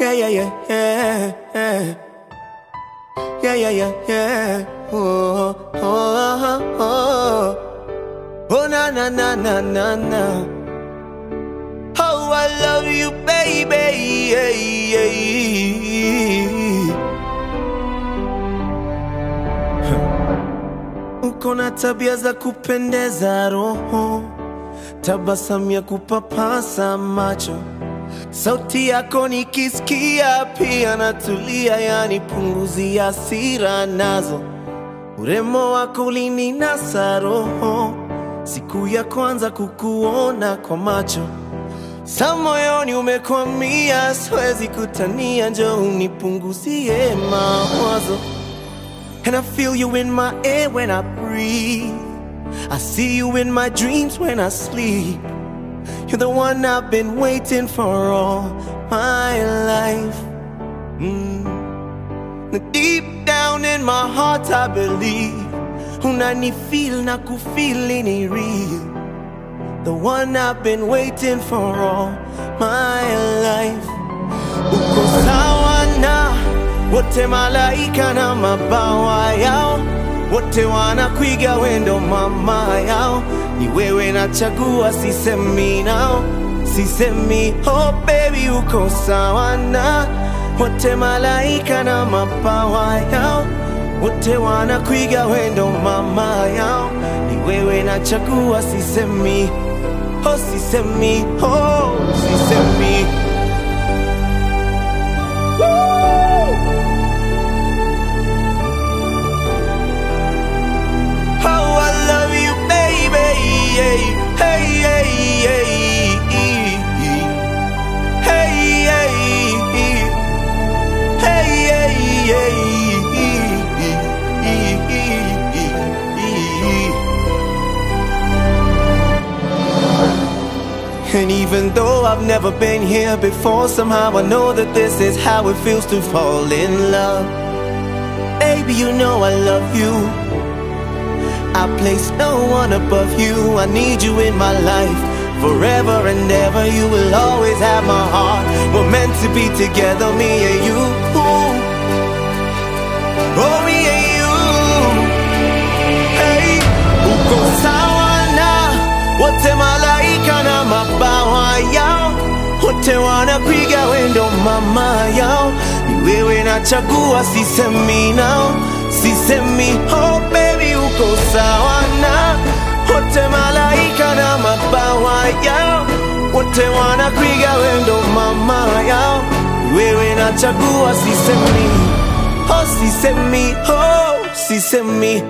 Yeah, yeah, yeah, yeah, yeah. Yeah, yeah, yeah, yeah. Oh, oh, oh, oh. Na, na, na, na, na, na. Oh, I love you, baby. Yeah, yeah. Uko na tabia za kupendeza roho, tabasamu ya kupapasa macho, sauti yako nikisikia pia natulia, yani punguzi sira nazo, uremo wako ulininasa roho, siku ya kwanza kukuona kwa macho sa moyoni umekwamia, siwezi kutania, njo unipunguzie mawazo. And I feel you in my air when I breathe. I see you in my dreams when I sleep. You're the one I've been waiting for all my life. Mm. Deep down in my heart, I believe. Unani feel na kufeel ni real. The one I've been waiting for all my life. Uko na wote malaika na mabawa yao, wote wanakwiga wendo mama yao. Ni wewe nachagua, sisemi nao, sisemi oh baby, uko sawa na. Wote malaika na mapawa yao, wote wanakwiga wendo mama yao. Ni wewe nachagua, sisemi. Oh, sisemi. Oh, sisemi And even though I've never been here before, somehow I know that this is how it feels to fall in love. Baby, you know I love you. I place no one above you. I need you in my life forever and ever. You will always have my heart. We're meant to be together, me and you. Wote wanapiga wendo mama yao. Ni wewe nachagua, sisemi nao, sisemi oh baby, uko sawa na wote malaika na mabawa yao, wote wanapiga wendo mama yao. Ni wewe nachagua, sisemi oh, sisemi oh, sisemi